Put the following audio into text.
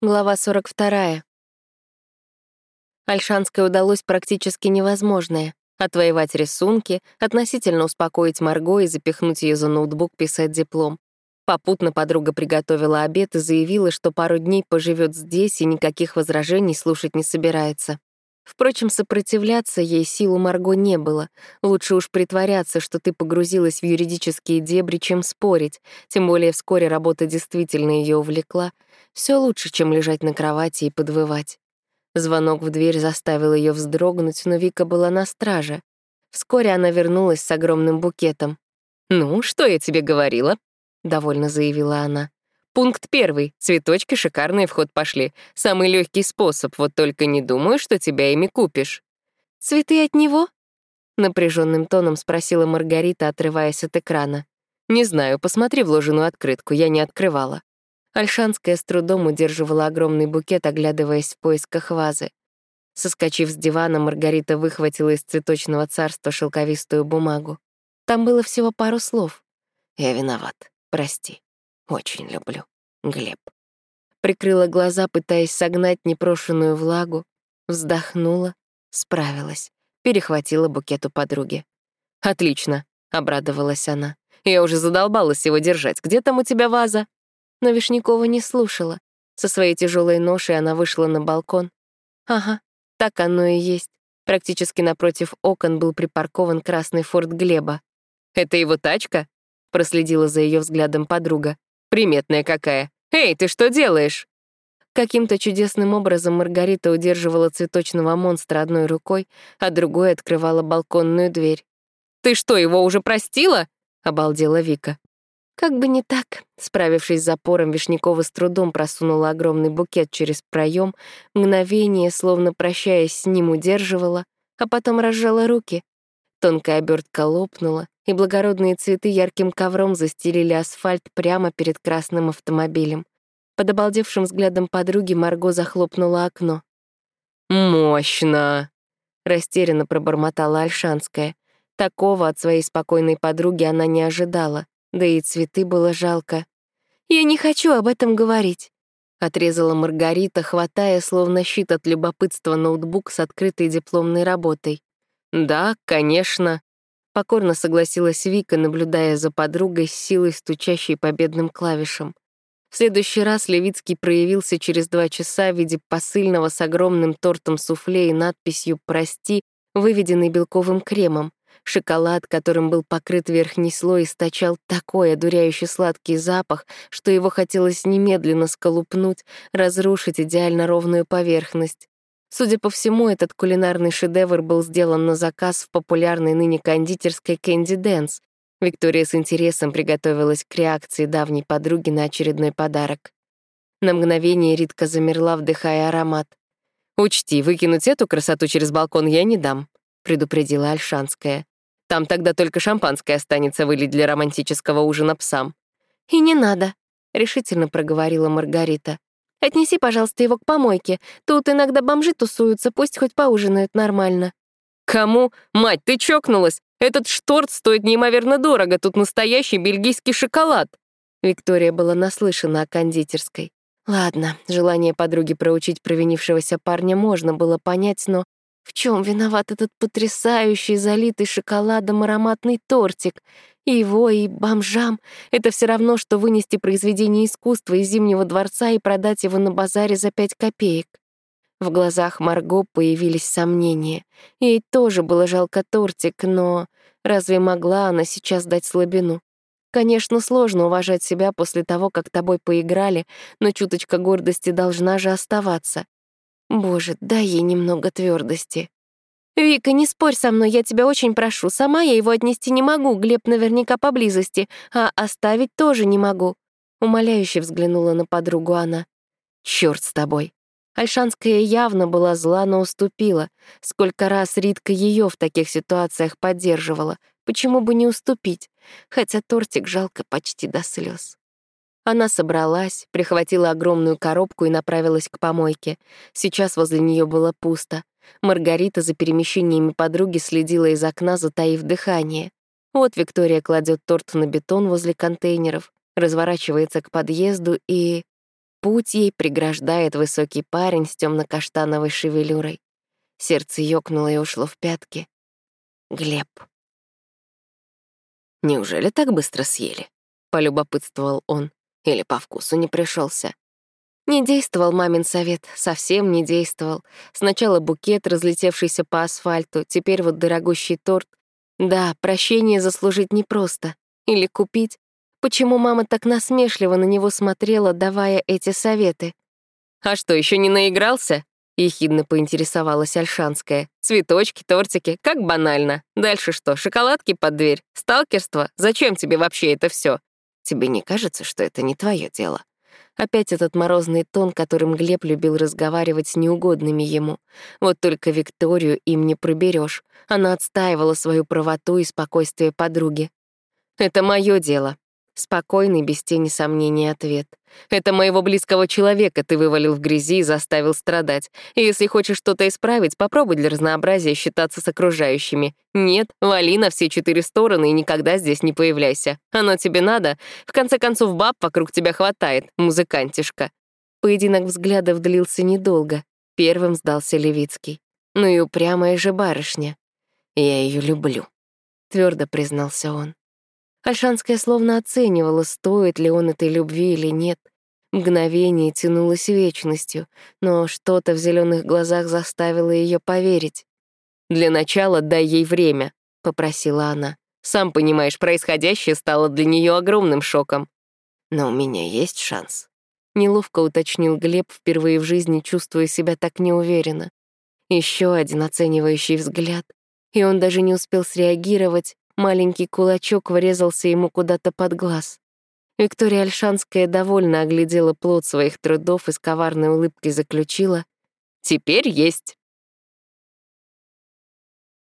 Глава 42. Альшанской удалось практически невозможное — отвоевать рисунки, относительно успокоить Марго и запихнуть ее за ноутбук писать диплом. Попутно подруга приготовила обед и заявила, что пару дней поживет здесь и никаких возражений слушать не собирается. Впрочем, сопротивляться ей силу Марго не было. Лучше уж притворяться, что ты погрузилась в юридические дебри, чем спорить, тем более вскоре работа действительно ее увлекла. Все лучше, чем лежать на кровати и подвывать. Звонок в дверь заставил ее вздрогнуть, но Вика была на страже. Вскоре она вернулась с огромным букетом. «Ну, что я тебе говорила?» — довольно заявила она. Пункт первый. Цветочки шикарные в ход пошли. Самый легкий способ, вот только не думаю, что тебя ими купишь. Цветы от него? Напряженным тоном спросила Маргарита, отрываясь от экрана. Не знаю, посмотри вложенную открытку, я не открывала. Альшанская с трудом удерживала огромный букет, оглядываясь в поисках вазы. Соскочив с дивана, Маргарита выхватила из цветочного царства шелковистую бумагу. Там было всего пару слов. «Я виноват, прости». Очень люблю. Глеб. Прикрыла глаза, пытаясь согнать непрошенную влагу, вздохнула, справилась, перехватила букет у подруги. «Отлично», — обрадовалась она. «Я уже задолбалась его держать. Где там у тебя ваза?» Но Вишнякова не слушала. Со своей тяжелой ношей она вышла на балкон. Ага, так оно и есть. Практически напротив окон был припаркован красный форт Глеба. «Это его тачка?» — проследила за ее взглядом подруга. Приметная какая. Эй, ты что делаешь?» Каким-то чудесным образом Маргарита удерживала цветочного монстра одной рукой, а другой открывала балконную дверь. «Ты что, его уже простила?» — обалдела Вика. Как бы не так. Справившись с запором, Вишнякова с трудом просунула огромный букет через проем, мгновение, словно прощаясь с ним, удерживала, а потом разжала руки. Тонкая обертка лопнула, и благородные цветы ярким ковром застелили асфальт прямо перед красным автомобилем. Под обалдевшим взглядом подруги Марго захлопнула окно. «Мощно!» — растерянно пробормотала Альшанская. Такого от своей спокойной подруги она не ожидала, да и цветы было жалко. «Я не хочу об этом говорить», — отрезала Маргарита, хватая, словно щит от любопытства, ноутбук с открытой дипломной работой. «Да, конечно», Покорно согласилась Вика, наблюдая за подругой с силой, стучащей победным клавишем. В следующий раз Левицкий проявился через два часа в виде посыльного с огромным тортом суфле и надписью «Прости», выведенный белковым кремом. Шоколад, которым был покрыт верхний слой, источал такой одуряющий сладкий запах, что его хотелось немедленно сколупнуть, разрушить идеально ровную поверхность. Судя по всему, этот кулинарный шедевр был сделан на заказ в популярной ныне кондитерской Кэнди Дэнс. Виктория с интересом приготовилась к реакции давней подруги на очередной подарок. На мгновение Ритка замерла, вдыхая аромат. «Учти, выкинуть эту красоту через балкон я не дам», — предупредила Альшанская. «Там тогда только шампанское останется вылить для романтического ужина псам». «И не надо», — решительно проговорила Маргарита. Отнеси, пожалуйста, его к помойке. Тут иногда бомжи тусуются, пусть хоть поужинают нормально». «Кому? Мать, ты чокнулась? Этот шторт стоит неимоверно дорого, тут настоящий бельгийский шоколад». Виктория была наслышана о кондитерской. Ладно, желание подруги проучить провинившегося парня можно было понять, но в чем виноват этот потрясающий, залитый шоколадом ароматный тортик? Его, и бомжам. Это все равно, что вынести произведение искусства из Зимнего дворца и продать его на базаре за пять копеек. В глазах Марго появились сомнения. Ей тоже было жалко тортик, но разве могла она сейчас дать слабину? Конечно, сложно уважать себя после того, как тобой поиграли, но чуточка гордости должна же оставаться. Боже, дай ей немного твердости. «Вика, не спорь со мной, я тебя очень прошу. Сама я его отнести не могу, Глеб наверняка поблизости, а оставить тоже не могу». Умоляюще взглянула на подругу она. «Чёрт с тобой». Альшанская явно была зла, но уступила. Сколько раз Ритка ее в таких ситуациях поддерживала. Почему бы не уступить? Хотя тортик жалко почти до слез. Она собралась, прихватила огромную коробку и направилась к помойке. Сейчас возле нее было пусто. Маргарита за перемещениями подруги следила из окна, затаив дыхание. Вот Виктория кладет торт на бетон возле контейнеров, разворачивается к подъезду и... путь ей преграждает высокий парень с темно-каштановой шевелюрой. Сердце ёкнуло и ушло в пятки. Глеб. «Неужели так быстро съели?» — полюбопытствовал он. Или по вкусу не пришелся. Не действовал мамин совет, совсем не действовал. Сначала букет, разлетевшийся по асфальту, теперь вот дорогущий торт. Да, прощение заслужить непросто. Или купить. Почему мама так насмешливо на него смотрела, давая эти советы? «А что, еще не наигрался?» — ехидно поинтересовалась Альшанская. «Цветочки, тортики, как банально. Дальше что, шоколадки под дверь? Сталкерство? Зачем тебе вообще это все? Тебе не кажется, что это не твое дело?» Опять этот морозный тон, которым Глеб любил разговаривать с неугодными ему. Вот только Викторию им не проберешь. Она отстаивала свою правоту и спокойствие подруги. «Это мое дело», Спокойный, без тени сомнений ответ. «Это моего близкого человека ты вывалил в грязи и заставил страдать. И если хочешь что-то исправить, попробуй для разнообразия считаться с окружающими. Нет, вали на все четыре стороны и никогда здесь не появляйся. Оно тебе надо? В конце концов, баб вокруг тебя хватает, музыкантишка». Поединок взглядов длился недолго. Первым сдался Левицкий. Ну и упрямая же барышня. «Я ее люблю», — твердо признался он. Альшанская словно оценивала, стоит ли он этой любви или нет. Мгновение тянулось вечностью, но что-то в зеленых глазах заставило ее поверить. «Для начала дай ей время», — попросила она. «Сам понимаешь, происходящее стало для нее огромным шоком». «Но у меня есть шанс», — неловко уточнил Глеб, впервые в жизни чувствуя себя так неуверенно. Еще один оценивающий взгляд, и он даже не успел среагировать, Маленький кулачок врезался ему куда-то под глаз. Виктория Альшанская довольно оглядела плод своих трудов и с коварной улыбкой заключила. «Теперь есть».